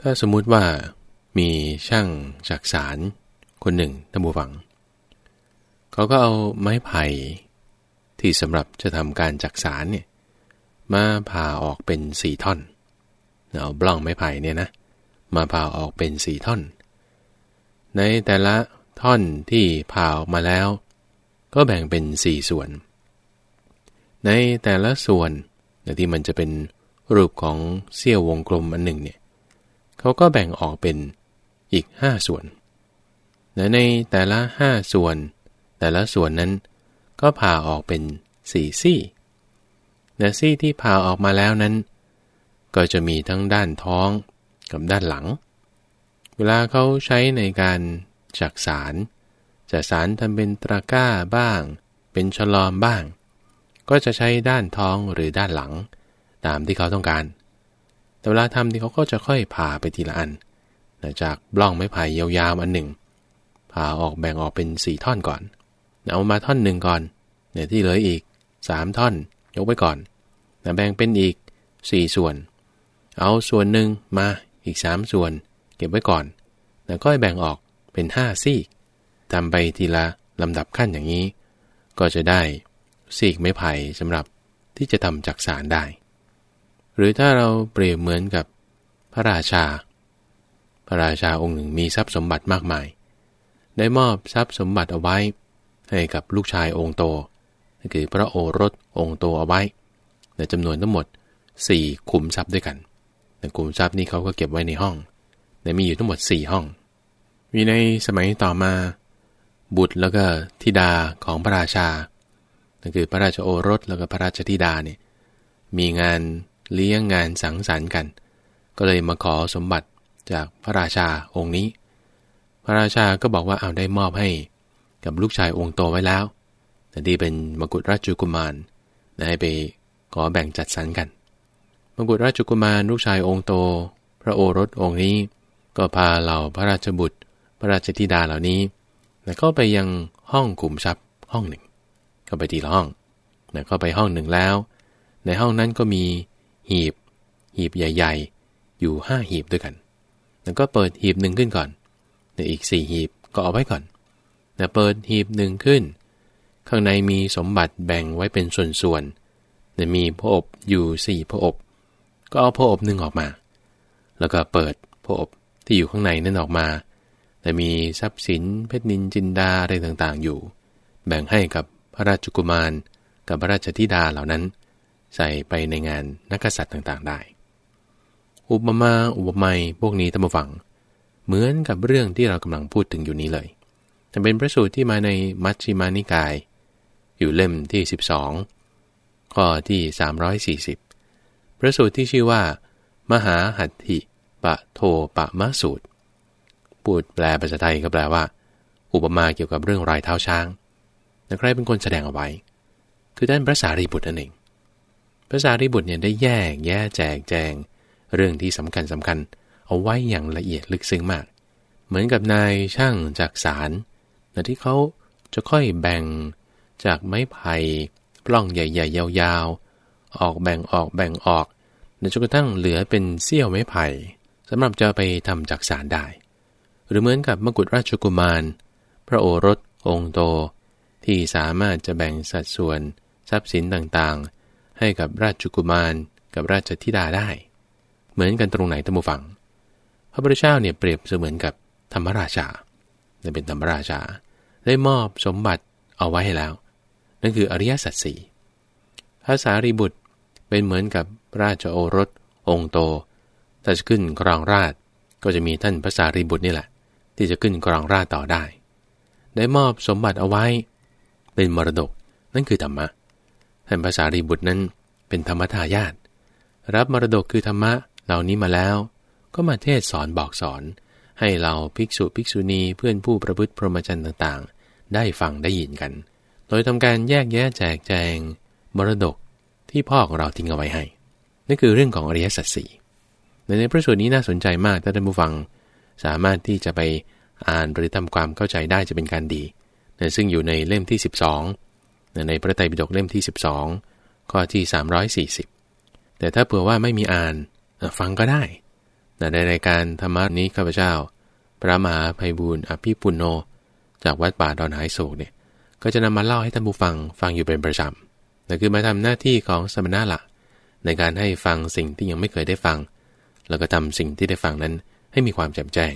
ถ้าสมมุติว่ามีช่างจักสารคนหนึ่งท่านผู้ฟัง เขาก็เอาไม้ไผ่ที่สำหรับจะทำการจักสารเนี่ยมาผ่าออกเป็นสี่ท่อนเอาบล้องไม้ไผ่เนี่ยนะมาผ่าออกเป็นสี่ท่อน ในแต่ละท่อนที่ผ่าออกมาแล้ว ก็แบ่งเป็นสี่ส่วน ในแต่ละส่วนที่มันจะเป็นรูปของเสี้ยววงกลมอันหนึ่งเนี่ย เขาก็แบ่งออกเป็นอีกห้าส่วนและในแต่ละห้าส่วน แต่ละส่วนนั้น ก็ผ่าออกเป็นสี่ซี่แต่ซี่ที่ผ่าออกมาแล้วนั้น ก็จะมีทั้งด้านท้องกับด้านหลัง เวลาเขาใช้ในการจักสารจะสารทำเป็นตะกร้าบ้าง เป็นฉลอมบ้าง ก็จะใช้ด้านท้องหรือด้านหลัง ตามที่เขาต้องการ แต่เวลาทำที่เขาก็จะค่อยผ่าไปทีละอันจากบล้องไม้ไผ่ยาวๆอันหนึ่ง ผ่าออกแบ่งออกเป็นสี่ท่อนก่อนเอามาท่อนหนึ่งก่อนเนี่ยที่เหลืออีกสามท่อน ยกไว้ก่อนแบ่งเป็นอีกสี่ส่วน เอาส่วนหนึ่งมาอีกสามส่วน เก็บไว้ก่อนแล้วก็แบ่งออกเป็นห้าซี่ทำไปทีละลำดับขั้นอย่างนี้ ก็จะได้ซีกไม้ไผ่สำหรับที่จะทำจักสารได้ หรือถ้าเราเปรียบเหมือนกับพระราชา พระราชาองค์หนึ่งมีทรัพย์สมบัติมากมาย ได้มอบทรัพย์สมบัติเอาไว้ ให้กับลูกชายองค์โตคือพระโอรสองค์โตเอาไว้ในจำนวนทั้งหมด 4 ขุมทรัพย์ด้วยกันในขุมทรัพย์นี้เขาก็เก็บไว้ในห้องในมีอยู่ทั้งหมด 4 ห้อง มีในสมัยต่อมา บุตรแล้วก็ธิดาของพระราชานั่นคือพระราชโอรสแล้วก็พระราชธิดาเนี่ยมีงาน เลี้ยงงานสังสรรค์กัน ก็เลยมาขอสมบัติจากพระราชาองค์นี้ พระราชาก็บอกว่าเอาได้มอบให้กับลูกชายองค์โตไว้แล้วแต่ที่เป็นมกุฎราชกุมารให้ไปขอแบ่งจัดสรรกัน มกุฎราชกุมารลูกชายองค์โต พระโอรสองค์นี้ ก็พาเหล่าพระราชบุตร พระราชธิดาเหล่านี้แล้วก็ไปยังห้องขุมทรัพย์ห้องหนึ่ง เข้าไปทีละห้องแล้วเข้าไปห้องหนึ่งแล้ว ในห้องนั้นก็มี หีบ หีบใหญ่ ๆ อยู่ห้าหีบด้วยกัน แล้วก็เปิดหีบหนึ่งขึ้นก่อนในอีกสี่หีบก็เอาไว้ก่อนแล้วเปิดหีบหนึ่งขึ้น ข้างในมีสมบัติแบ่งไว้เป็นส่วนเนี่มีพระอบอยู่สี่พระอบ ก็เอาพระอบหนึ่งออกมา แล้วก็เปิดพระอบที่อยู่ข้างในนั่นออกมา แต่มีทรัพย์สินเพชรนินจินดาอะไรต่างๆอยู่ แบ่งให้กับพระราชกุมารกับพระราชธิดาเหล่านั้น ใส่ไปในงานนักษัตริย์ต่างๆ ได้ อุปมาอุปไมยพวกนี้ตั้งฟัง เหมือนกับเรื่องที่เรากำลังพูดถึงอยู่นี้เลยแต่เป็นพระสูตรที่มาในมัชฌิมานิกาย อยู่เล่มที่ 12 ข้อที่ 340 พระสูตรที่ชื่อว่า มหาหัตถิปะโทปะมะสูตรพูดแปลภาษาไทยก็แปลว่า อุปมาเกี่ยวกับเรื่องรายเท้าช้างแต่ใครเป็นคนแสดงเอาไว้ คือท่านพระสารีบุตรนั่นเอง พระสารีบุตรเนี่ยได้แยกแยะแจกแจง เรื่องที่สำคัญสำคัญ เอาไว้อย่างละเอียดลึกซึ้งมาก เหมือนกับนายช่างจากสารแต่ที่เขาจะค่อยแบ่งจากไม้ไผ่ปล้องใหญ่ ๆ ยาวๆ ออกแบ่งออกแบ่งออกจนกระทั่งเหลือเป็นเสี้ยวไม้ไผ่สำหรับจะไปทำจากสารได้ หรือเหมือนกับมกุฎราชกุมาร พระโอรสองค์โต ที่สามารถจะแบ่งสัดส่วนทรัพย์สินต่างๆ ให้กับราชกุมาร กับราชธิดาได้ เหมือนกันตรงไหนตัมบูฟัง พระพุทธเจ้าเนี่ยเปรียบเสมือนกับธรรมราชาเป็นธรรมราชา ได้มอบสมบัติเอาไว้ให้แล้ว นั่นคืออริยสัจสี่พระสารีบุตรเป็นเหมือนกับราชโอรส องค์โต ถ้าจะขึ้นครองราชก็จะมีท่านพระสารีบุตรนี่แหละ ที่จะขึ้นครองราชต่อได้ ได้มอบสมบัติเอาไว้ เป็นมรดกนั่นคือธรรมะ ท่านพระสารีบุตรนั้นเป็นธรรมทายาทรับมรดกคือธรรมะเหล่านี้มาแล้ว ก็มาเทศสอนบอกสอน ให้เราภิกษุภิกษุณีเพื่อนผู้ประพฤติพรหมจรรย์ต่างๆ ได้ฟังได้ยินกัน โดยทำการแยกแยะแจกแจง มรดกที่พ่อของเราทิ้งเอาไว้ให้นั่นคือเรื่องของอริยสัจสี่ในพระสูตรนี้น่าสนใจมากถ้าท่านผู้ฟัง สามารถที่จะไปอ่านหรือทำความเข้าใจได้จะเป็นการดีนซึ่งอยู่ในเล่มที่ 12 ในพระไตรปิฎกเล่มที่ 12 ข้อที่ 340 แต่ถ้าเผื่อว่าไม่มีอ่านฟังก็ได้ในรายการธรรมนี้ข้าพเจ้า พระมหาภัยบูรณ์อภิปุโน จากวัดป่าดอนหายโศกเนี่ยก็จะนำมาเล่าให้ท่านผู้ฟังฟังอยู่เป็นประจำนั่นคือมาทำหน้าที่ของสมณะละในการให้ฟังสิ่งที่ยังไม่เคยได้ฟัง แล้วก็ทำสิ่งที่ได้ฟังนั้นให้มีความแจ่มแจ้ง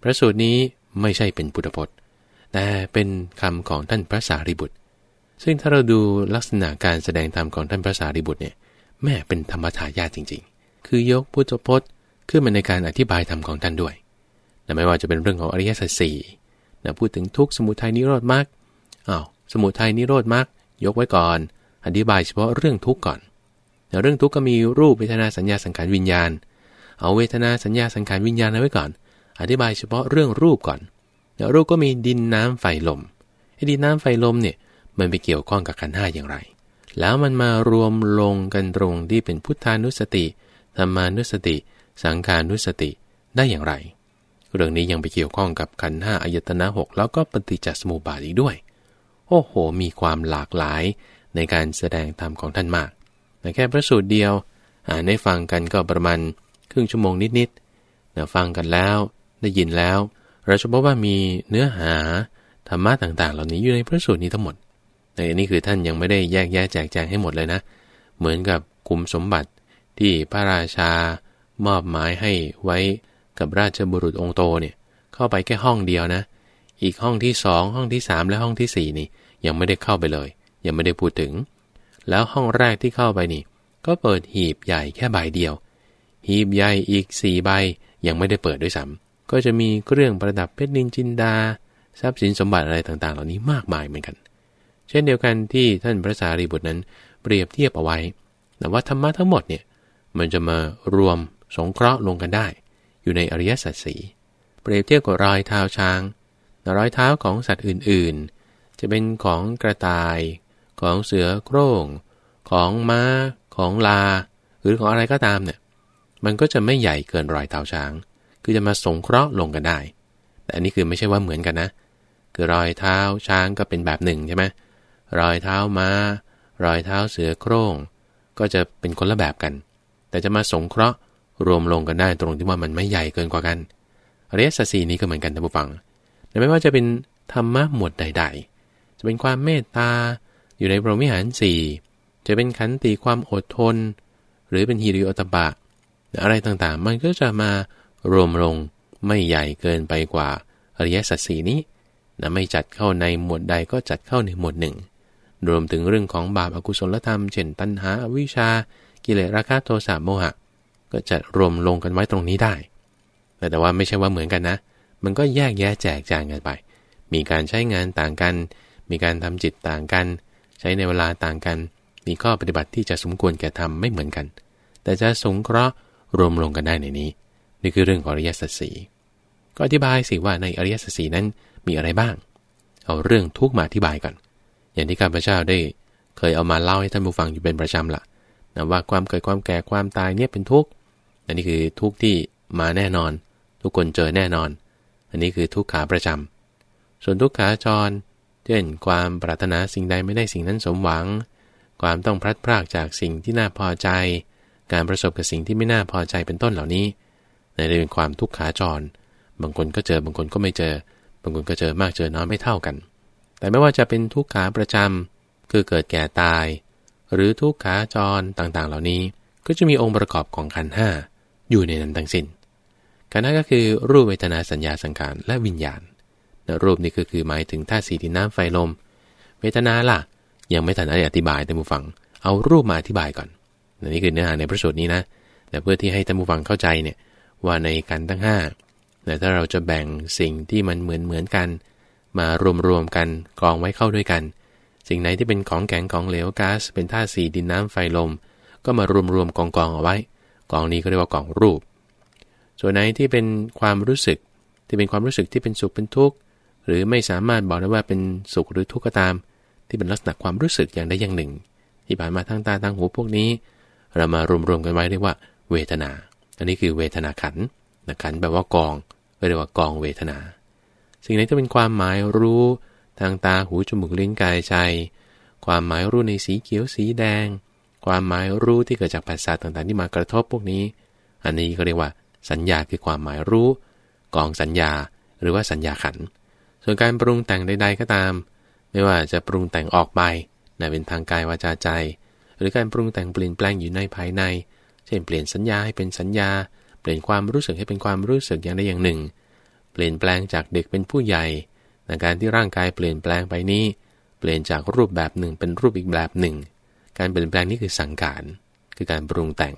พระสูตรนี้ไม่ใช่เป็นพุทธพจน์ แต่เป็นคำของท่านพระสารีบุตร ซึ่งถ้าเราดูลักษณะการแสดงธรรมของท่านพระสารีบุตรเนี่ยแม่เป็นธรรมทายาทจริง ๆ คือยกพุทธพจน์ขึ้นมาในการอธิบายธรรมของท่านด้วยแต่ไม่ว่าจะเป็นเรื่องของอริยสัจสี่นะพูดถึงทุกสมุทัยนิโรธมรรคอ้าวสมุทัยนิโรธมรรคยกไว้ก่อน อธิบายเฉพาะเรื่องทุกข์ก่อนแต่เรื่องทุกข์ก็มีรูปเวทนาสัญญาสังขารวิญญาณ เอาเวทนาสัญญาสังขารวิญญาณเอาไว้ก่อน อธิบายเฉพาะเรื่องรูปก่อนเดี๋ยวรูปก็มีดินน้ำไฟลมไอ้ดินน้ำไฟลมเนี่ย มันไปเกี่ยวข้องกับขันห้าอย่างไร แล้วมันมารวมลงกันตรงที่เป็นพุทธานุสติธรรมานุสติ สังขานุสติได้อย่างไร เรื่องนี้ยังไปเกี่ยวข้องกับขันห้าอายตนะหกแล้วก็ปฏิจจสมุปบาทอีกด้วย โอ้โห มีความหลากหลายในการแสดงธรรมของท่านมากแต่แค่พระสูตรเดียวอ่านได้ฟังกันก็ประมาณครึ่งชั่วโมงนิดๆนะฟังกันแล้ว ได้ยินแล้ว เราจะพบว่ามีเนื้อหาธรรมะต่างๆ เหล่านี้อยู่ในพระสูตรนี้ทั้งหมด ในนี้คือท่านยังไม่ได้แยกแยะแจกแจงให้หมดเลยนะ เหมือนกับคุมสมบัติที่พระราชามอบหมายให้ไว้กับราชบุรุษองค์โตเนี่ยเข้าไปแค่ห้องเดียวนะ อีกห้องที่สองห้องที่สามและห้องที่สี่นี่ยังไม่ได้เข้าไปเลย ยังไม่ได้พูดถึง แล้วห้องแรกที่เข้าไปนี่ ก็เปิดหีบใหญ่แค่ใบเดียว หีบใหญ่อีกสี่ใบยังไม่ได้เปิดด้วยซ้ำก็จะมีเครื่องประดับเพชรนินจินดา ทรัพย์สินสมบัติอะไรต่างๆ เหล่านี้มากมายเหมือนกัน เช่นเดียวกันที่ท่านพระสารีบุตรนั้น เปรียบเทียบเอาไว้แต่ว่าธรรมะทั้งหมดเนี่ยมันจะมารวมสงเคราะห์ลงกันได้ อยู่ในอริยสัจสีเปรียบเทียบกับรอยเท้าช้างรอยเท้าของสัตว์อื่นๆ จะเป็นของกระต่าย ของเสือโคร่ง ของม้า ของลา หรือของอะไรก็ตามเนี่ยมันก็จะไม่ใหญ่เกินรอยเท้าช้าง คือจะมาสงเคราะห์ลงกันได้ แต่อันนี้คือไม่ใช่ว่าเหมือนกันนะ คือรอยเท้าช้างก็เป็นแบบหนึ่งใช่ไหม รอยเท้าม้า รอยเท้าเสือโคร่ง ก็จะเป็นคนละแบบกัน แต่จะมาสงเคราะห์รวมลงกันได้ตรงที่ว่ามันไม่ใหญ่เกินกว่ากันอริยสัจสีนี้ก็เหมือนกันท่านผู้ฟังแต่ไม่ว่าจะเป็นธรรมะหมวดใด ๆ จะเป็นความเมตตาอยู่ในพรหมิหารสี่จะเป็นขันติความอดทน หรือเป็นฮิริโอตบะอะไรต่างๆ มันก็จะมารวมลงไม่ใหญ่เกินไปกว่าอริยสัจสีนี้นะไม่จัดเข้าในหมวดใดก็จัดเข้าในหมวดหนึ่ง รวมถึงเรื่องของบาปอากุศลธรรม เช่นตัณหาอวิชา กิเลสราคะโทสะโมหะ ก็จัดรวมลงกันไว้ตรงนี้ได้ แต่แต่ว่าไม่ใช่ว่าเหมือนกันนะ มันก็แยกแยะแจกแจงกันไป มีการใช้งานต่างกัน มีการทำจิตต่างกัน ใช้ในเวลาต่างกัน มีข้อปฏิบัติที่จะสมควรแก่ทำไม่เหมือนกัน แต่จะสงเคราะห์รวมลงกันได้ในนี้ นี่คือเรื่องของอริยสัจสีก็อธิบายสิว่าในอริยสัจสีนั้นมีอะไรบ้าง เอาเรื่องทุกมาอธิบายก่อน อย่างที่ข้าพเจ้าได้เคยเอามาเล่าให้ท่านผู้ฟังอยู่เป็นประจำละนะว่าความเกิดความแก่ความตายเนี่ยเป็นทุกข์อันนี้คือทุกข์ที่มาแน่นอน ทุกคนเจอแน่นอน อันนี้คือทุกขาประจำส่วนทุกขาจร เช่นความปรารถนาสิ่งใดไม่ได้สิ่งนั้นสมหวัง ความต้องพลัดพรากจากสิ่งที่น่าพอใจ การประสบกับสิ่งที่ไม่น่าพอใจเป็นต้นเหล่านี้ในเรื่องความทุกขาจร บางคนก็เจอบางคนก็ไม่เจอ บางคนก็เจอมากเจอน้อยไม่เท่ากัน แต่ไม่ว่าจะเป็นทุกขาประจำคือเกิดแก่ตาย หรือทุกขาจรต่างๆ เหล่านี้ก็จะมีองค์ประกอบของขันห้าอยู่ในนั้นทั้งสิน้นขันห้าก็คือรูปเวทนาสัญญาสังขารและวิญญาณนะรูปนี่คือคือหมายถึงธาตุสีดินน้ำไฟลม เวทนาล่ะ ยังไม่ทันได้อธิบายแต่ผู้ฟัง เอารูปมาอธิบายก่อนนนี่คือเนื้อหาในพระสูตรนี้นะ แต่เพื่อที่ให้ท่านผู้ฟังเข้าใจเนี่ยว่าในกันทั้งห้าแต่ถ้าเราจะแบ่งสิ่งที่มันเหมือนเหมือนกัน มารวมๆกันกองไว้เข้าด้วยกัน สิ่งไหนที่เป็นของแข็งของเหลวก๊าซเป็นธาตุสีดินน้ำไฟลม ก็มารวมๆกองกองเอาไว้ กองนี้ก็เรียกว่ากองรูป ส่วนไหนที่เป็นความรู้สึกที่เป็นความรู้สึกที่เป็นสุขเป็นทุกข์หรือไม่สามารถบอกได้ว่าเป็นสุขหรือทุกข์ก็ตาม ที่เป็นลักษณะความรู้สึกอย่างใดอย่างหนึ่ง ที่ผ่านมาทางตาทางหูพวกนี้ เรามารวมๆกันไว้เรียกว่าเวทนา อันนี้คือเวทนาขันนะขันแปลว่ากองเรียกว่ากองเวทนา สิ่งนี้จะเป็นความหมายรู้ทางตาหูจมูกลิ้นกายใจ ความหมายรู้ในสีเขียวสีแดง ความหมายรู้ที่เกิดจากภาษาต่างๆ ที่มากระทบพวกนี้ อันนี้ก็เรียกว่า สัญญาคือความหมายรู้กองสัญญาหรือว่าสัญญาขัน ส่วนการปรุงแต่งใด ๆก็ตาม ไม่ว่าจะปรุงแต่งออกไปนเป็นทางกายวาจาใจ หรือการปรุงแต่งเปลี่ยนแปลงอยู่ในภายใน เช่นเปลี่ยนสัญญาให้เป็นสัญญา เปลี่ยนความรู้สึกให้เป็นความรู้สึกอย่างใดอย่างหนึ่ง เปลี่ยนแปลงจากเด็กเป็นผู้ใหญ่ในการที่ร่างกายเปลี่ยนแปลงไปนี้ เปลี่ยนจากรูปแบบหนึ่งเป็นรูปอีกแบบหนึ่ง การเปลี่ยนแปลงนี้คือสังขารคือการปรุงแต่ง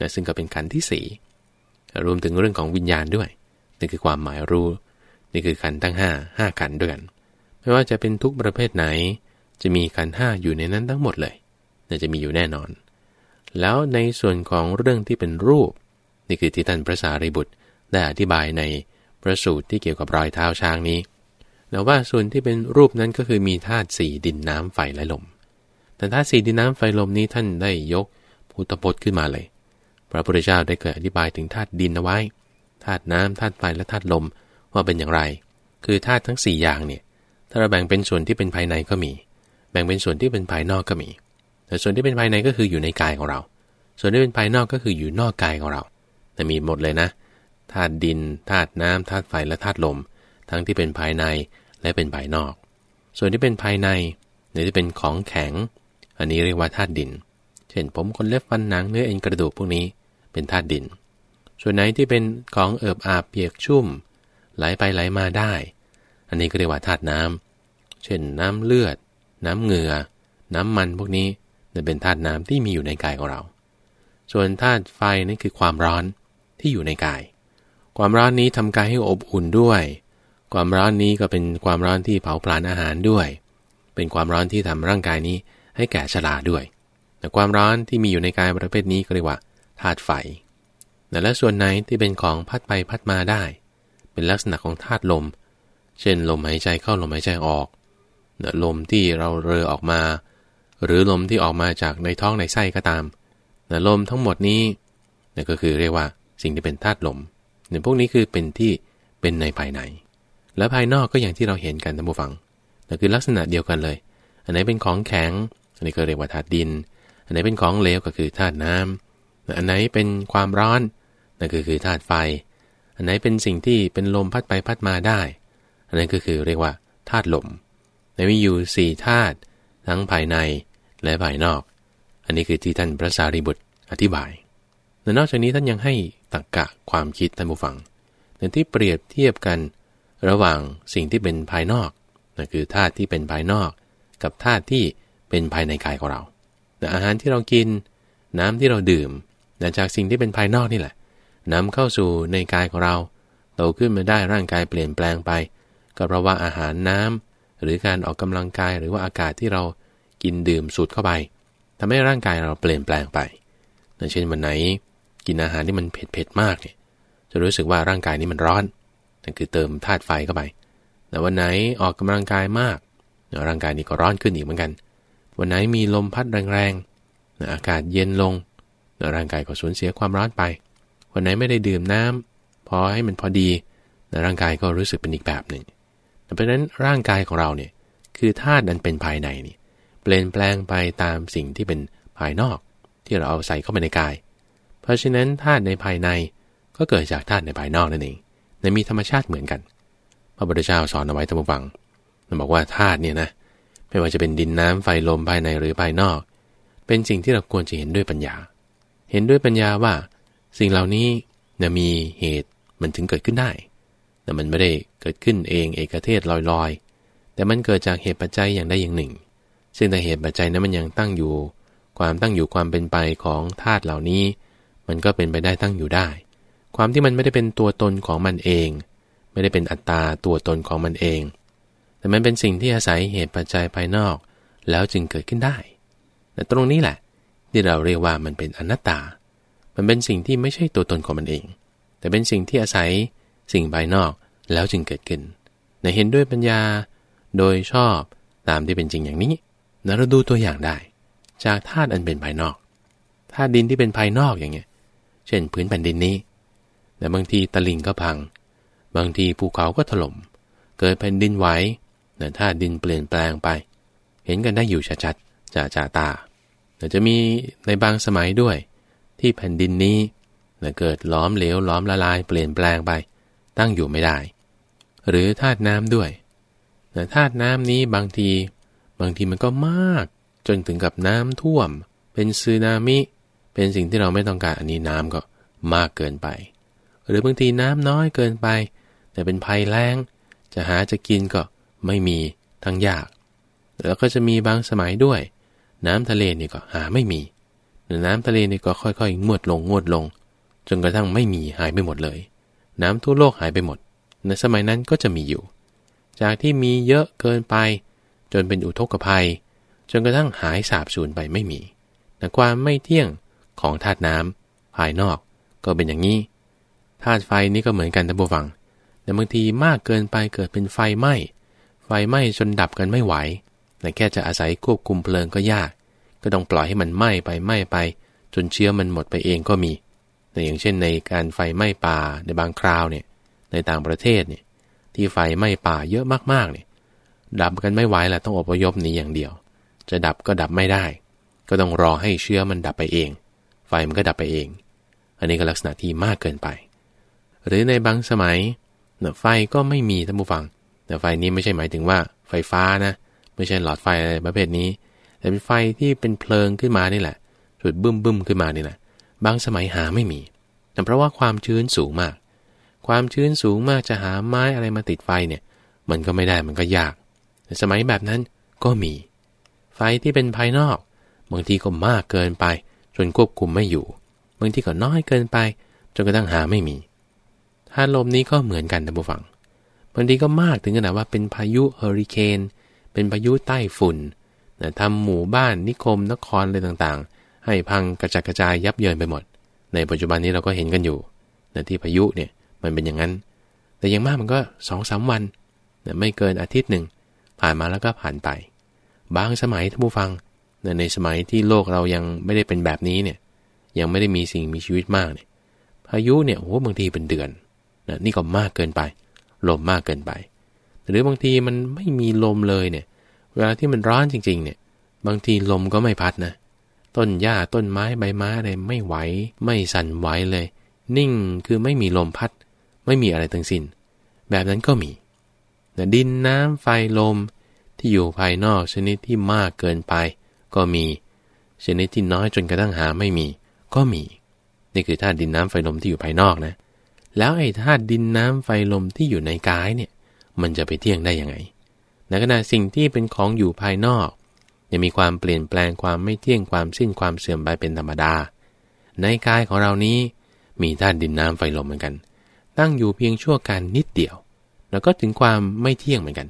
นะซึ่งก็เป็นขันที่สี่รวมถึงเรื่องของวิญญาณด้วยนี่คือความหมายรู้ นี่คือขันทั้งห้าห้าขันด้วยกันไม่ว่าจะเป็นทุกประเภทไหน จะมีขันห้าอยู่ในนั้นทั้งหมดเลยน่าจะมีอยู่แน่นอน แล้วในส่วนของเรื่องที่เป็นรูป นี่คือที่ท่านพระสารีบุตรได้อธิบายใน พระสูตรที่เกี่ยวกับรอยเท้าช้างนี้แต่ว่าส่วนที่เป็นรูปนั้นก็คือมีธาตุสี่ดินน้ำไฟและลม แต่ธาตุสี่ดินน้ำไฟลมนี้ท่านได้ยกพุทธพจน์ขึ้นมาเลย พระพุทธเจ้าได้เกิดอธิบายถึงธาตุดินเอาไว้ธาตุน้ำธาตุไฟและธาตุลมว่าเป็นอย่างไร คือธาตุทั้ง 4 อย่างเนี่ยถ้าเราแบ่งเป็นส่วนที่เป็นภายในก็มี แบ่งเป็นส่วนที่เป็นภายนอกก็มี แต่ส่วนที่เป็นภายในก็คืออยู่ในกายของเรา ส่วนที่เป็นภายนอกก็คืออยู่นอกกายของเรา แต่มีหมดเลยนะ ธาตุดินธาตุน้ำธาตุไฟและธาตุลม ทั้งที่เป็นภายในและเป็นภายนอก ส่วนที่เป็นภายในหรือที่เป็นของแข็ง อันนี้เรียกว่าธาตุดิน เช่นผมคนเล็บฟันหนังเนื้อเอ็นกระดูกพวกนี้เป็นธาตุดิน ส่วนไหนที่เป็นของเอิบอาบเปียกชุ่ม ไหลไปไหลมาได้ อันนี้ก็เรียกว่าธาตุน้ำเช่นน้ำเลือด น้ำเหงื่อ น้ำมันพวกนี้เป็นธาตุน้ำที่มีอยู่ในกายของเรา ส่วนธาตุไฟนั่นคือความร้อนที่อยู่ในกาย ความร้อนนี้ทำกายให้อบอุ่นด้วย ความร้อนนี้ก็เป็นความร้อนที่เผาผลาญอาหารด้วย เป็นความร้อนที่ทำร่างกายนี้ให้แก่ชราด้วย แต่ความร้อนที่มีอยู่ในกายประเภทนี้ก็เรียกว่าธาตุไฟและส่วนไหนที่เป็นของพัดไปพัดมาได้ เป็นลักษณะของธาตุลม เช่น ลมหายใจเข้าลมหายใจออกลมที่เราเรอออกมา หรือลมที่ออกมาจากในท้องในไส้ก็ตามลมทั้งหมดนี้นั่นก็คือเรียกว่าสิ่งที่เป็นธาตุลม เนี่ยพวกนี้คือเป็นที่เป็นในภายใน และภายนอกก็อย่างที่เราเห็นกันท่านผู้ฟังนั่นคือลักษณะเดียวกันเลย อันไหนเป็นของแข็ง อันนี้ก็เรียกว่าธาตุดิน อันไหนเป็นของเหลวก็คือธาตุน้ำอันไหนเป็นความร้อนนั่นก็คือธาตุไฟ อันไหนเป็นสิ่งที่เป็นลมพัดไปพัดมาได้ อันนั้นก็คือเรียกว่าธาตุลมในมีอยู่สี่ธาตุทั้งภายในและภายนอก อันนี้คือที่ท่านพระสารีบุตรอธิบาย และนอกจากนี้ท่านยังให้ตรกกะความคิดท่านผู้ฟังในที่เปรียบเทียบกันระหว่างสิ่งที่เป็นภายนอกนั่นคือธาตุที่เป็นภายนอก กับธาตุที่เป็นภายในกายของเราแต่อาหารที่เรากิน น้ำที่เราดื่มจากสิ่งที่เป็นภายนอกนี่แหละนำเข้าสู่ในกายของเราโตขึ้นมาได้ร่างกายเปลี่ยนแปลงไป ก็เพราะว่าอาหารน้ำหรือการออกกำลังกายหรือว่าอากาศที่เรากินดื่มสูดเข้าไปทำให้ร่างกายเราเปลี่ยนแปลงไปอย่างเช่นวันไหน กินอาหารที่มันเผ็ดเผ็ดมากเนี่ยจะรู้สึกว่าร่างกายนี้มันร้อนนั่นคือเติมธาตุไฟเข้าไป แต่วันไหนออกกำลังกายมาก ร่างกายนี้ก็ร้อนขึ้นอีกเหมือนกัน วันไหนมีลมพัดแรงๆอากาศเย็นลง ร่างกายก็สูญเสียความร้อนไป วันไหนไม่ได้ดื่มน้ำพอให้มันพอดี ร่างกายก็รู้สึกเป็นอีกแบบหนึ่งเพราะฉะนั้นร่างกายของเราเนี่ยคือธาตุนั้นเป็นภายในนี่เปลี่ยนแปลงไปตามสิ่งที่เป็นภายนอก ที่เราเอาใส่เข้าไปในกาย เพราะฉะนั้นธาตุในภายในก็เกิดจากธาตุในภายนอกนั่นเองในมีธรรมชาติเหมือนกัน พระพุทธเจ้าสอนเอาไว้ทั้ฟังมันบอกว่าธาตุเนี่ยนะไม่ว่าจะเป็นดินน้ำไฟลมภายในหรือภายนอก เป็นสิ่งที่เราควรจะเห็นด้วยปัญญา เห็นด้วยปัญญาว่า สิ่งเหล่านี้นะมีเหตุมันถึงเกิดขึ้นได้แต่มันไม่ได้เกิดขึ้นเองเอกเทศลอยๆ แต่มันเกิดจากเหตุปัจจัยอย่างใดอย่างหนึ่ง ซึ่งแต่เหตุปัจจัยนั้นมันยังตั้งอยู่ ความตั้งอยู่ความเป็นไปของธาตุเหล่านี้ มันก็เป็นไปได้ตั้งอยู่ได้ ความที่มันไม่ได้เป็นตัวตนของมันเอง ไม่ได้เป็นอัตตาตัวตนของมันเอง แต่มันเป็นสิ่งที่อาศัยเหตุปัจจัยภายนอก แล้วจึงเกิดขึ้นได้ แต่ตรงนี้แหละ ที่เราเรียกว่ามันเป็นอนัตตา มันเป็นสิ่งที่ไม่ใช่ตัวตนของมันเอง แต่เป็นสิ่งที่อาศัยสิ่งภายนอกแล้วจึงเกิดขึ้นในเห็นด้วยปัญญา โดยชอบตามที่เป็นจริงอย่างนี้นเราดูตัวอย่างได้ จากธาตุอันเป็นภายนอกธาตุดินที่เป็นภายนอกอย่างเงี้ย เช่นพื้นแผ่นดินนี้ แต่บางทีตะลิ่งก็พัง บางทีภูเขาก็ถล่ม เกิดแผ่นดินไหวแต่ธาดินเปลี่ยนแปลงไป เห็นกันได้อยู่ชัดๆจากจาตาแต่จะมีในบางสมัยด้วย ที่แผ่นดินนี้เกิดล้อมเหลวล้อมละลายเปลี่ยนแปลงไป ตั้งอยู่ไม่ได้ หรือธาตุน้ำด้วยธาตุน้ำนี้บางที บางทีมันก็มากจนถึงกับน้ำท่วม เป็นซึนามิ เป็นสิ่งที่เราไม่ต้องการอันนี้น้ำก็มากเกินไป หรือบางทีน้ำน้อยเกินไป แต่เป็นภัยแล้ง จะหาจะกินก็ไม่มีทั้งยาก แล้วก็จะมีบางสมัยด้วย น้ำทะเลนี่ก็หาไม่มีน้ำทะเลนี่ก็ค่อยๆงวดลงงวดลง จนกระทั่งไม่มีหายไปหมดเลย น้ำทั่วโลกหายไปหมด ในสมัยนั้นก็จะมีอยู่ จากที่มีเยอะเกินไป จนเป็นอุทกภัย จนกระทั่งหายสาบสูญไปไม่มีแต่ความไม่เที่ยง ของธาตุน้ำภายนอกก็เป็นอย่างนี้ธาตุไฟนี้ก็เหมือนกันท่านผู้ฟัง แต่บางทีมากเกินไปเกิดเป็นไฟไหม้ไฟไหม้จนดับกันไม่ไหวแต่แค่จะอาศัยควบคุมเพลิงก็ยาก ก็ต้องปล่อยให้มันไหม้ไปไหม้ไป จนเชื้อมันหมดไปเองก็มีแต่อย่างเช่นในการไฟไหม้ป่าในบางคราวเนี่ยในต่างประเทศเนี่ยที่ไฟไหม้ป่าเยอะมากๆเนี่ยดับกันไม่ไหวแหละต้องอพยพหนีอย่างเดียว จะดับก็ดับไม่ได้ ก็ต้องรอให้เชื้อมันดับไปเอง ไฟมันก็ดับไปเอง อันนี้ก็ลักษณะที่มากเกินไป หรือในบางสมัยไฟก็ไม่มีท่านผู้ฟังแต่ไฟนี้ไม่ใช่หมายถึงว่าไฟฟ้านะ ไม่ใช่หลอดไฟอะไรประเภทนี้ แต่เป็นไฟที่เป็นเพลิงขึ้นมานี่แหละจุดบึ้มบึ้มขึ้นมานี่แหละ บางสมัยหาไม่มีแต่เพราะว่าความชื้นสูงมาก ความชื้นสูงมากจะหาไม้อะไรมาติดไฟเนี่ย มันก็ไม่ได้มันก็ยาก สมัยแบบนั้นก็มี ไฟที่เป็นภายนอก บางทีก็มากเกินไป จนควบคุมไม่อยู่บางทีก็น้อยเกินไปจนกระทั่งหาไม่มีธาตุลมนี้ก็เหมือนกันท่านผู้ฟังบางทีก็มากถึงขนาดว่าเป็นพายุเฮอริเคนเป็นพายุใต้ฝุ่นนะทำหมู่บ้านนิคมนครอะไรต่างๆ ให้พังกระจัดกระจายยับเยินไปหมด ในปัจจุบันนี้เราก็เห็นกันอยู่นะที่พายุเนี่ยมันเป็นอย่างนั้น แต่ยังมากมันก็สองสาวันนะไม่เกินอาทิตย์หนึ่งผ่านมาแล้วก็ผ่านไป บางสมัยท่านผู้ฟัง ในสมัยที่โลกเรายังไม่ได้เป็นแบบนี้เนี่ย ยังไม่ได้มีสิ่งมีชีวิตมากเนี่ย พายุเนี่ยโอ้บางทีเป็นเดือนนะนี่ก็มากเกินไป ลมมากเกินไป หรือบางทีมันไม่มีลมเลยเนี่ย เวลาที่มันร้อนจริง ๆ เนี่ย บางทีลมก็ไม่พัดนะ ต้นหญ้าต้นไม้ใบไม้อะไรไม่ไหว ไม่สั่นไหวเลย นิ่งคือไม่มีลมพัด ไม่มีอะไรทั้งสิน้น แบบนั้นก็มีแต่ดินน้ำไฟลมที่อยู่ภายนอกชนิดที่มากเกินไป ก็มีชนิดที่น้อยจนกระทั่งหาไม่มี ก็มี นี่คือธาตุดินน้ำไฟลมที่อยู่ภายนอกนะ แล้วไอ้ธาตุดินน้ำไฟลมที่อยู่ในกายเนี่ย มันจะไปเที่ยงได้ยังไงในขณะสิ่งที่เป็นของอยู่ภายนอกยังมีความเปลี่ยนแปลงความไม่เที่ยงความสิ้นความเสื่อมไปเป็นธรรมดา ในกายของเรานี้มีธาตุดินน้ำไฟลมเหมือนกัน ตั้งอยู่เพียงชั่วการนิดเดียว แล้วก็ถึงความไม่เที่ยงเหมือนกัน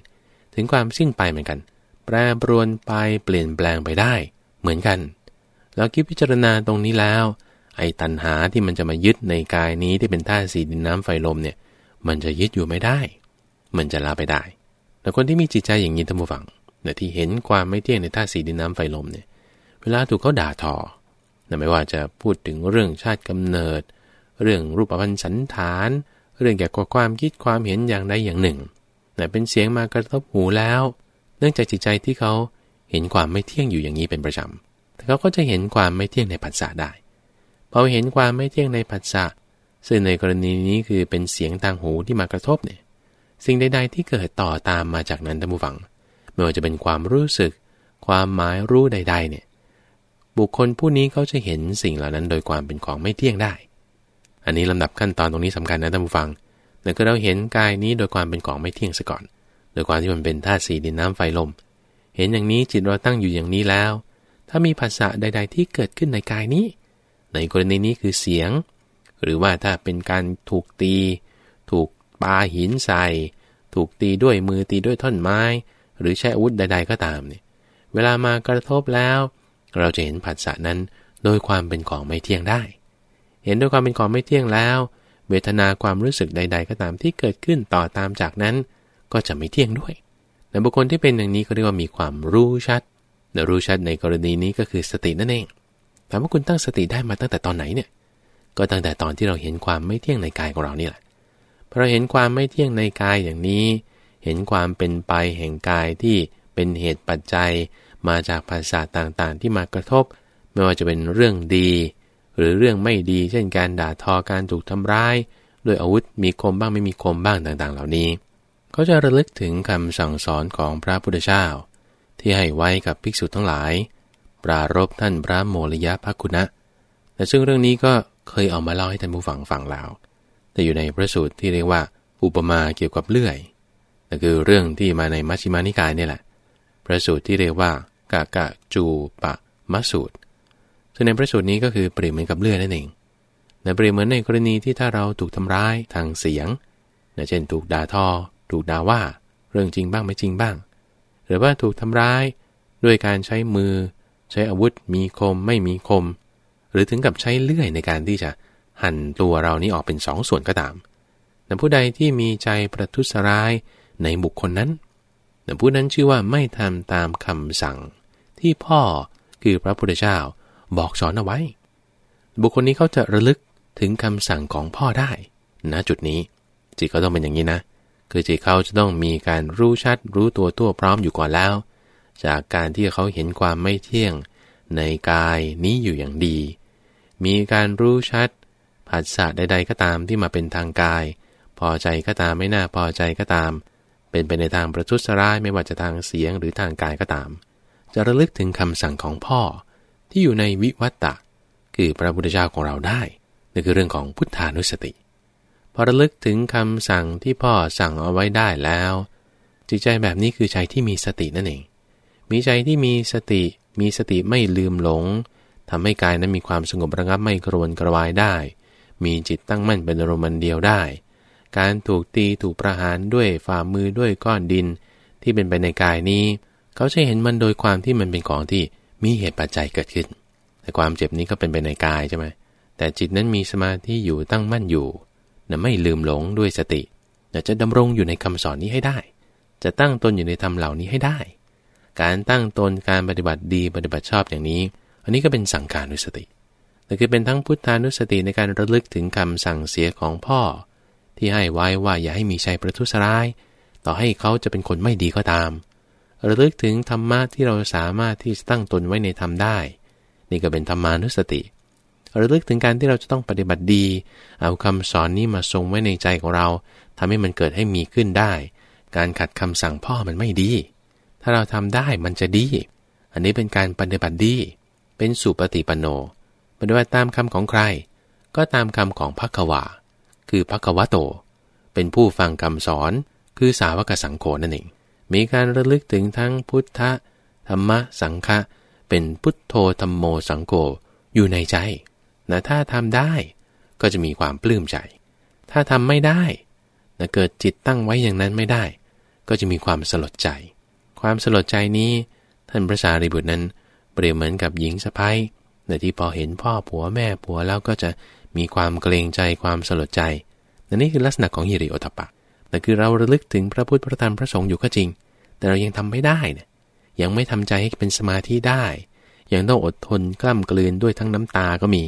ถึงความสิ้นไปเหมือนกัน แปรปรวนไปเปลี่ยนแปลงไปได้ เหมือนกัน เราคิดพิจารณาตรงนี้แล้ว ไอ้ตัณหาที่มันจะมายึดในกายนี้ที่เป็นธาตุสีดินน้ำไฟลมเนี่ย มันจะยึดอยู่ไม่ได้ มันจะลาไปได้ แต่คนที่มีจิตใจอย่างนี้ทั้งหมดฝังเนี่ยที่เห็นความไม่เที่ยงในธาตุสีดินน้ำไฟลมเนี่ย เวลาถูกเขาด่าทอนะไม่ว่าจะพูดถึงเรื่องชาติกำเนิด เรื่องรูปพันธ์สันฐาน เรื่องเกี่ยวกับความคิดความเห็นอย่างใดอย่างหนึ่งนะเป็นเสียงมากระทบหูแล้ว นื่องจากจิตใจที่เขาเห็นความไม่เที่ยงอยู่อย่างนี้เป็นประจำแต่เขาก็จะเห็นความไม่เที่ยงในผัสสะได้ พอเห็นความไม่เที่ยงในผัสสะซึ่งในกรณีนี้คือเป็นเสียงทางหูที่มากระทบเนี่ย สิ่งใด ๆ ที่เกิดต่อตามมาจากนั้นท่านผู้ฟัง ไม่ว่าจะเป็นความรู้สึก ความหมายรู้ใด ๆ เนี่ย บุคคลผู้นี้เขาจะเห็นสิ่งเหล่านั้นโดยความเป็นของไม่เที่ยงได้ อันนี้ลำดับขั้นตอนตรงนี้สำคัญนะท่านผู้ฟังแต่ก็เราเห็นกายนี้โดยความเป็นของไม่เที่ยงซะก่อน โดยความที่มันเป็นธาตุสีดินน้ำไฟลม เห็นอย่างนี้จิตเราตั้งอยู่อย่างนี้แล้ว ถ้ามีภาษาใด ๆ ที่เกิดขึ้นในกายนี้ ในกรณีนี้คือเสียง หรือว่าถ้าเป็นการถูกตี ถูกปาหินใส่ ถูกตีด้วยมือตีด้วยท่อนไม้ หรือใช้อาวุธใด ๆ ก็ตามเนี่ยเวลามากระทบแล้ว เราจะเห็นผัสสะนั้นโดยความเป็นของไม่เที่ยงได้ เห็นด้วยความเป็นของไม่เที่ยงแล้ว เวทนาความรู้สึกใด ๆ ก็ตามที่เกิดขึ้นต่อตามจากนั้น ก็จะไม่เที่ยงด้วยแต่บุคคลที่เป็นอย่างนี้ก็เรียกว่ามีความรู้ชัดรู้ชัดในกรณีนี้ก็คือสตินั่นเองถามว่าคุณตั้งสติได้มาตั้งแต่ตอนไหนเนี่ย ก็ตั้งแต่ตอนที่เราเห็นความไม่เที่ยงในกายของเรานี่แหละพอเราเห็นความไม่เที่ยงในกายอย่างนี้ เห็นความเป็นไปแห่งกายที่เป็นเหตุปัจจัย มาจากภาษาต่างๆ ที่มากระทบ ไม่ว่าจะเป็นเรื่องดี หรือเรื่องไม่ดี เช่นการด่าทอการถูกทำร้าย ด้วยอาวุธมีคมบ้างไม่มีคมบ้างต่างๆ เหล่านี้ เขาจะระลึกถึงคำสั่งสอนของพระพุทธเจ้า ที่ให้ไว้กับภิกษุทั้งหลาย ปรารบท่านพระโมริยะภคุณะแต่ซึ่งเรื่องนี้ก็เคยเอามาเล่าให้ท่านผู้ฟังฟังแล้ว แต่อยู่ในพระสูตรที่เรียกว่าอุปมาเกี่ยวกับเลื่อยนั่นคือเรื่องที่มาในมัชฌิมานิกายนี่แหละ พระสูตรที่เรียกว่ากะกะจูปะมัสูตรซึ่งในพระสูตรนี้ก็คือเปรียบเหมือนกับเลื่อยนั่นเองในเปรียบเหมือนในกรณีที่ถ้าเราถูกทำร้ายทางเสียงเช่นถูกด่าทอ ถูกด่าว่า เรื่องจริงบ้างไม่จริงบ้าง หรือว่าถูกทำร้ายด้วยการใช้มือ ใช้อาวุธมีคมไม่มีคม หรือถึงกับใช้เลื่อยในการที่จะหั่นตัวเรานี้ออกเป็นสองส่วนก็ตามแต่ผู้ใดที่มีใจประทุษร้ายในบุคคลนั้นแต่ผู้นั้นชื่อว่าไม่ทำตามคำสั่ง ที่พ่อคือพระพุทธเจ้าบอกสอนเอาไว้ บุคคลนี้เขาจะระลึกถึงคำสั่งของพ่อได้ณจุดนี้จิตเขาต้องเป็นอย่างนี้นะ คือจิตเขาจะต้องมีการรู้ชัดรู้ตัวตัวพร้อมอยู่ก่อนแล้ว จากการที่เขาเห็นความไม่เที่ยง ในกายนี้อยู่อย่างดี มีการรู้ชัดผัสสะใดๆก็ตามที่มาเป็นทางกาย พอใจก็ตามไม่น่าพอใจก็ตาม เป็นไปในทางประทุษร้ายไม่ว่าจะทางเสียงหรือทางกายก็ตาม จะระลึกถึงคำสั่งของพ่อที่อยู่ในวิวัตตะ คือพระพุทธเจ้าของเราได้นั่นคือเรื่องของพุทธานุสติ พอระลึกถึงคำสั่งที่พ่อสั่งเอาไว้ได้แล้ว จิตใจแบบนี้คือใจที่มีสตินั่นเอง มีใจที่มีสติ มีสติไม่ลืมหลงทำให้กายนั้นมีความสงบระงับไม่กรวนกระวายได้ มีจิตตั้งมั่นเป็นอารมณ์เดียวได้ การถูกตีถูกประหารด้วยฝ่ามือด้วยก้อนดิน ที่เป็นไปในกายนี้ เขาจะเห็นมันโดยความที่มันเป็นของที่มีเหตุปัจจัยเกิดขึ้น แต่ความเจ็บนี้ก็เป็นไปในกายใช่ไหมแต่จิตนั้นมีสมาธิอยู่ตั้งมั่นอยู่ นะไม่ลืมหลงด้วยสตินะจะดำรงอยู่ในคำสอนนี้ให้ได้ จะตั้งตนอยู่ในธรรมเหล่านี้ให้ได้ การตั้งตนการปฏิบัติดีปฏิบัติชอบอย่างนี้ อันนี้ก็เป็นสังขานุสติแต่คือเป็นทั้งพุทธานุสติในการระลึกถึงคำสั่งเสียของพ่อ ที่ให้ไว้ว่าอย่าให้มีชัยประทุษร้าย ต่อให้เขาจะเป็นคนไม่ดีก็ตาม ระลึกถึงธรรมะที่เราสามารถที่จะตั้งตนไว้ในธรรมได้ นี่ก็เป็นธรรมานุสติ ระลึกถึงการที่เราจะต้องปฏิบัติดี เอาคำสอนนี้มาทรงไว้ในใจของเราทำให้มันเกิดให้มีขึ้นได้ การขัดคำสั่งพ่อมันไม่ดี ถ้าเราทำได้มันจะดี อันนี้เป็นการปฏิบัติดี เป็นสุปฏิปันโนปฏิบัติตามคำของใคร ก็ตามคำของพักวาคือพักวะโต เป็นผู้ฟังคำสอน คือสาวกสังโฆนั่นเอง มีการระลึกถึงทั้งพุทธธรรมะสังฆะเป็นพุทโธธรรมโมสังโฆอยู่ในใจ นะถ้าทำได้ก็จะมีความปลื้มใจ ถ้าทำไม่ได้นะเกิดจิตตั้งไว้อย่างนั้นไม่ได้ ก็จะมีความสลดใจ ความสลดใจนี้ ท่านพระสารีบุตรนั้น เปรียบเหมือนกับหญิงสะพ้ายในที่พอเห็นพ่อผัวแม่ผัวแล้วก็จะมีความเกรงใจความสลดใจนนี่คือลักษณะของฮิริโอตปะแต่คือเราระลึกถึงพระพุทธพระธรรมพระสงฆ์อยู่ก็จริง แต่เรายังทำไม่ได้เนี่ยยังไม่ทำใจให้เป็นสมาธิได้ ยังต้องอดทนกล้ำกลืนด้วยทั้งน้ำตาก็มี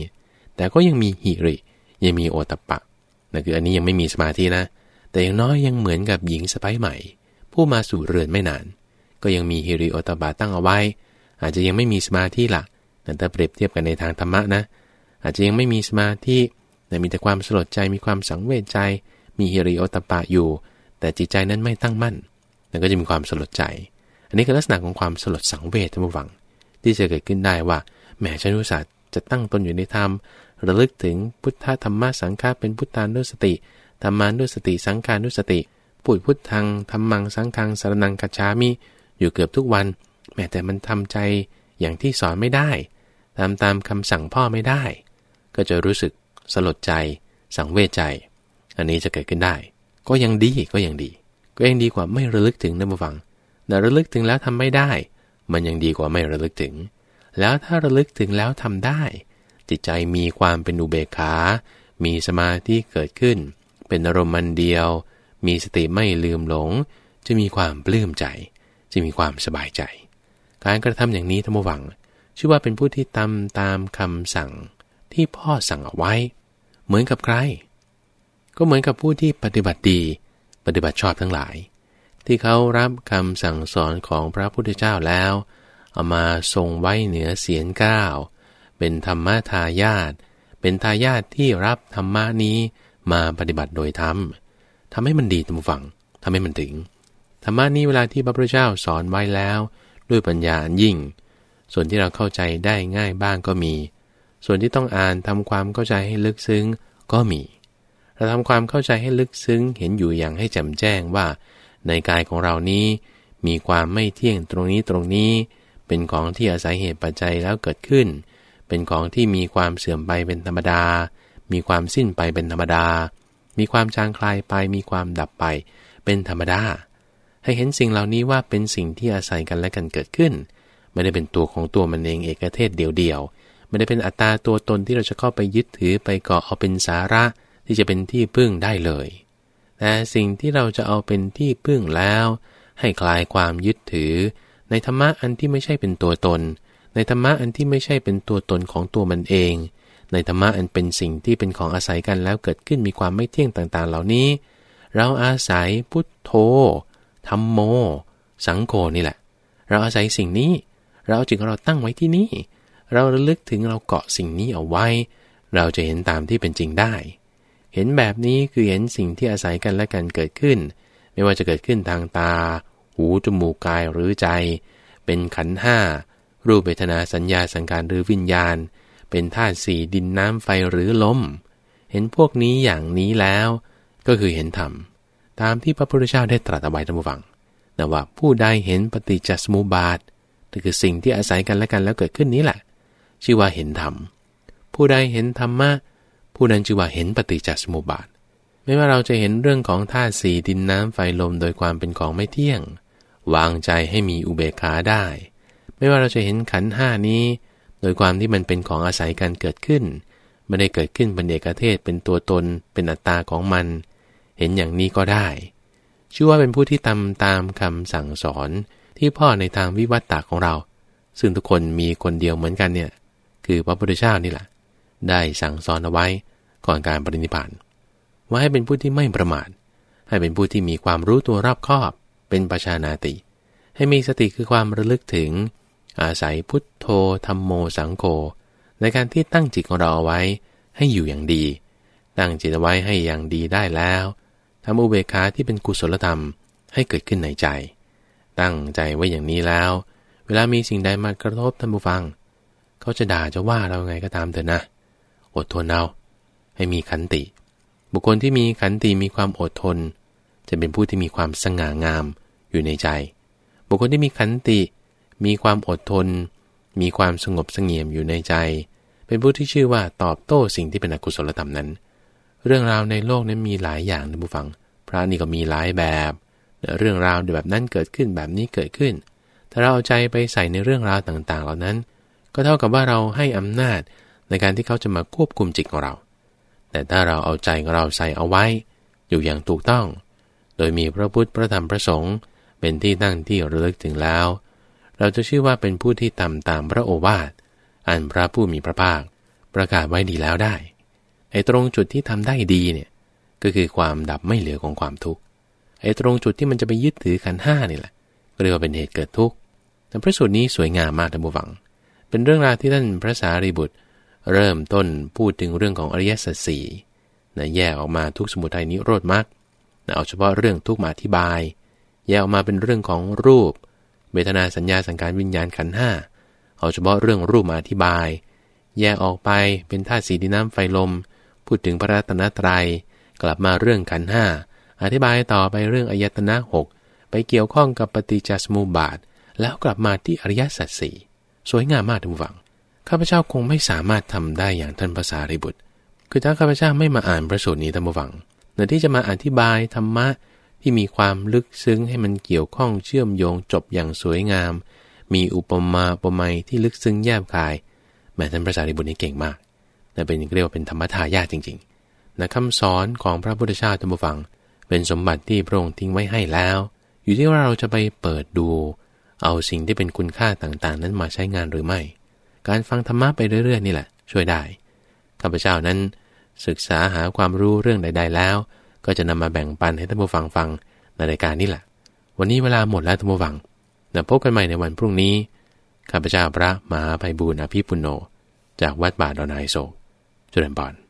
แต่ก็ยังมีหิริ ยังมีโอตปะนั่นคืออันนี้ยังไม่มีสมาธินะ แต่อย่างน้อยยังเหมือนกับหญิงสไปใหม่ ผู้มาสู่เรือนไม่นาน ก็ยังมีฮิริโอตปะตั้งเอาไว้ อาจจะยังไม่มีสมาธิละแต่ถ้าเปรียบเทียบกันในทางธรรมะนะ อาจจะยังไม่มีสมาธิแต่มีแต่ความสลดใจมีความสังเวชใจ มีฮิริโอตปะอยู่ แต่จิตใจนั้นไม่ตั้งมั่นนั่นก็จะมีความสลดใจ อันนี้คือลักษณะของความสลดสังเวชท่านผู้ฟัง ที่จะเกิดขึ้นได้ว่าแหมฉันรู้สึกจะตั้งตนอยู่ในธรรม ระลึกถึงพุทธธรรมสังฆาเป็นพุทธานุสติธรรมานุสติ สังขานุสติปุยพุทธังธรรมังสังฆังสารนังกัจฉามิอยู่เกือบทุกวัน แม้แต่มันทำใจอย่างที่สอนไม่ได้ตามตามคำสั่งพ่อไม่ได้ ก็จะรู้สึกสลดใจ สังเวชใจ อันนี้จะเกิดขึ้นได้ ก็ยังดีก็ยังดี ก็ยังดีกว่าไม่ระลึกถึงนะบุฟังแต่ระลึกถึงแล้วทำไม่ได้ มันยังดีกว่าไม่ระลึกถึง แล้วถ้าระลึกถึงแล้วทำได้ จิตใจมีความเป็นอุเบกขา มีสมาธิเกิดขึ้น เป็นอารมณ์มันเดียว มีสติไม่ลืมหลง จะมีความปลื้มใจ จะมีความสบายใจ การกระทำอย่างนี้ธรรมวัง ชื่อว่าเป็นผู้ที่ทำตามคำสั่งที่พ่อสั่งเอาไว้ เหมือนกับใคร ก็เหมือนกับผู้ที่ปฏิบัติดี ปฏิบัติชอบทั้งหลาย ที่เขารับคำสั่งสอนของพระพุทธเจ้าแล้ว เอามาทรงไว้เหนือเสียนก้าว เป็นธรรมทายาทเป็นทายาทที่รับธรรมะนี้มาปฏิบัติโดยธรรมทำให้มันดีตามฝังทำให้มันถึงธรรมะนี้เวลาที่พระพุทธเจ้าสอนไว้แล้ว ด้วยปัญญาอันยิ่ง ส่วนที่เราเข้าใจได้ง่ายบ้างก็มี ส่วนที่ต้องอ่านทำความเข้าใจให้ลึกซึ้งก็มี เราทำความเข้าใจให้ลึกซึ้งเห็นอยู่อย่างให้แจ่มแจ้งว่า ในกายของเรานี้ มีความไม่เที่ยงตรงนี้ตรงนี้ เป็นของที่อาศัยเหตุปัจจัยแล้วเกิดขึ้น เป็นของที่มีความเสื่อมไปเป็นธรรมดา มีความสิ้นไปเป็นธรรมดา มีความจางคลายไป มีความดับไป เป็นธรรมดา ให้เห็นสิ่งเหล่านี้ว่าเป็นสิ่งที่อาศัยกันและกันเกิดขึ้น ไม่ได้เป็นตัวของตัวมันเองเอกเทศเดียวๆ ไม่ได้เป็นอัตตาตัวตนที่เราจะเข้าไปยึดถือไปเกาะเอาเป็นสาระที่จะเป็นที่พึ่งได้เลย แต่สิ่งที่เราจะเอาเป็นที่พึ่งแล้ว ให้คลายความยึดถือ ในธรรมะอันที่ไม่ใช่เป็นตัวตน ในธรรมะอันที่ไม่ใช่เป็นตัวตนของตัวมันเอง ในธรรมะอันเป็นสิ่งที่เป็นของอาศัยกันแล้วเกิดขึ้นมีความไม่เที่ยงต่างๆ เหล่านี้ เราอาศัยพุทโธธรรมโม สังโฆนี่แหละ เราอาศัยสิ่งนี้ เราจึงเราตั้งไว้ที่นี่ เราระลึกถึงเราเกาะสิ่งนี้เอาไว้ เราจะเห็นตามที่เป็นจริงได้ เห็นแบบนี้คือเห็นสิ่งที่อาศัยกันและกันเกิดขึ้น ไม่ว่าจะเกิดขึ้นทางตา หู จมูก กาย หรือใจ เป็นขันห้า รูปเวทนาสัญญาสังการหรือวิญญาณ เป็นธาตุสี่ดินน้ำไฟหรือลม เห็นพวกนี้อย่างนี้แล้ว ก็คือเห็นธรรม ตามที่พระพุทธเจ้าได้ตรัสเอาไว้ท่านผู้ฟังนะว่าผู้ใดเห็นปฏิจจสมุปบาทนั่นคือสิ่งที่อาศัยกันและกันแล้วเกิดขึ้นนี้แหละ ชื่อว่าเห็นธรรม ผู้ใดเห็นธรรมะผู้นั้นชื่อว่าเห็นปฏิจจสมุปบาทไม่ว่าเราจะเห็นเรื่องของธาตุสี่ดินน้ำไฟลมโดยความเป็นของไม่เที่ยง วางใจให้มีอุเบกขาได้ ไม่ว่าเราจะเห็นขันห้านี้ โดยความที่มันเป็นของอาศัยกันเกิดขึ้น ไม่ได้เกิดขึ้นเป็นเอกเทศเป็นตัวตน เป็นอัตตาของมัน เห็นอย่างนี้ก็ได้ ชื่อว่าเป็นผู้ที่ทำตามคำสั่งสอนที่พ่อในทางวิวัตตาของเรา ซึ่งทุกคนมีคนเดียวเหมือนกันเนี่ย คือพระพุทธเจ้านี่แหละ ได้สั่งสอนเอาไว้ก่อนการปรินิพพานว่าให้เป็นผู้ที่ไม่ประมาท ให้เป็นผู้ที่มีความรู้ตัวรอบคอบ เป็นประชานาติ ให้มีสติคือความระลึกถึง อาศัยพุทโธธรรมโมสังโฆในการที่ตั้งจิตของเราเอาไว้ให้อยู่อย่างดี ตั้งจิตไว้ให้อย่างดีได้แล้วทำอุเบกขาที่เป็นกุศลธรรมให้เกิดขึ้นในใจ ตั้งใจไว้อย่างนี้แล้ว เวลามีสิ่งใดมากระทบท่านผู้ฟัง เขาจะด่าจะว่าเราไงก็ตามเถอะนะ อดทนเอาให้มีขันติ บุคคลที่มีขันติมีความอดทน จะเป็นผู้ที่มีความสง่างามอยู่ในใจ บุคคลที่มีขันติ มีความอดทน มีความสงบสงเงียมอยู่ในใจ เป็นผู้ที่ชื่อว่าตอบโต้สิ่งที่เป็นอกุศลธรรมนั้น เรื่องราวในโลกนั้นมีหลายอย่างนะผู้ฟัง พระนี่ก็มีหลายแบบ เรื่องราวแบบนั้นเกิดขึ้นแบบนี้เกิดขึ้น ถ้าเราเอาใจไปใส่ในเรื่องราวต่างๆ เหล่านั้น ก็เท่ากับว่าเราให้อำนาจในการที่เขาจะมาควบคุมจิตของเรา แต่ถ้าเราเอาใจของเราใส่เอาไว้ อยู่อย่างถูกต้อง โดยมีพระพุทธพระธรรมพระสงฆ์เป็นที่ตั้งที่ระลึกถึงแล้ว เราจะชื่อว่าเป็นผู้ที่ทำตามพระโอวาท อันพระผู้มีพระภาค ประกาศไว้ดีแล้วได้ ไอ้ตรงจุดที่ทำได้ดีเนี่ยก็คือความดับไม่เหลือของความทุกข์ ไอ้ตรงจุดที่มันจะไปยึดถือขันห้านี่แหละก็เรียกว่าเป็นเหตุเกิดทุกข์แต่พระสูตรนี้สวยงามมากท่านผู้ฟัง เป็นเรื่องราวที่ท่านพระสารีบุตร เริ่มต้นพูดถึงเรื่องของอริยสัจสี่นะแยกออกมาทุกสมุทัยนิโรธมรรคนะเอาเฉพาะเรื่องทุกมาอธิบาย แยกออกมาเป็นเรื่องของรูป เวทนาสัญญาสังการวิญญาณขันห้าเอาเฉพาะเรื่องรูปมาอธิบาย แยกออกไปเป็นธาตุสีดินน้ำไฟลม พูดถึงพระรัตนตรยัย กลับมาเรื่องขันห้าอธิบายต่อไปเรื่องอายตนะหกไปเกี่ยวข้องกับปฏิจจสมุปบาท แล้วกลับมาที่อริยสัจสี่สวยงามมากทุกฝังข้าพเจ้าคงไม่สามารถทำได้อย่างท่านภาษาริบุตร คือถ้าข้าพเจ้าไม่มาอ่านพระสูตรนี้ท่านผู้ฟังเนื่อที่จะมาอธิบายธรรมะ ที่มีความลึกซึ้งให้มันเกี่ยวข้องเชื่อมโยงจบอย่างสวยงาม มีอุปมาอุปไมยที่ลึกซึ้งแยบกายแม้ท่านพระสารีบุตรนี่เก่งมากแต่เป็นเรียกว่าเป็นธรรมทายาทจริงๆนะคำสอนของพระพุทธเจ้าท่านผู้ฟัง เป็นสมบัติที่พระองค์ทิ้งไว้ให้แล้ว อยู่ที่ว่าเราจะไปเปิดดู เอาสิ่งที่เป็นคุณค่าต่างๆ นั้นมาใช้งานหรือไม่ การฟังธรรมะไปเรื่อยๆนี่แหละ ช่วยได้ข้าพเจ้านั้น ศึกษาหาความรู้เรื่องใด ๆ แล้ว ก็จะนำมาแบ่งปันให้ท่านผู้ฟังฟังในรายการนี้แหละ วันนี้เวลาหมดแล้วท่านผู้ฟังนะพบกันใหม่ในวันพรุ่งนี้ ข้าพเจ้าพระมหาภัยบูรณ์อภิปุโน จากวัดบาดอนไฮโศกเจจริญพร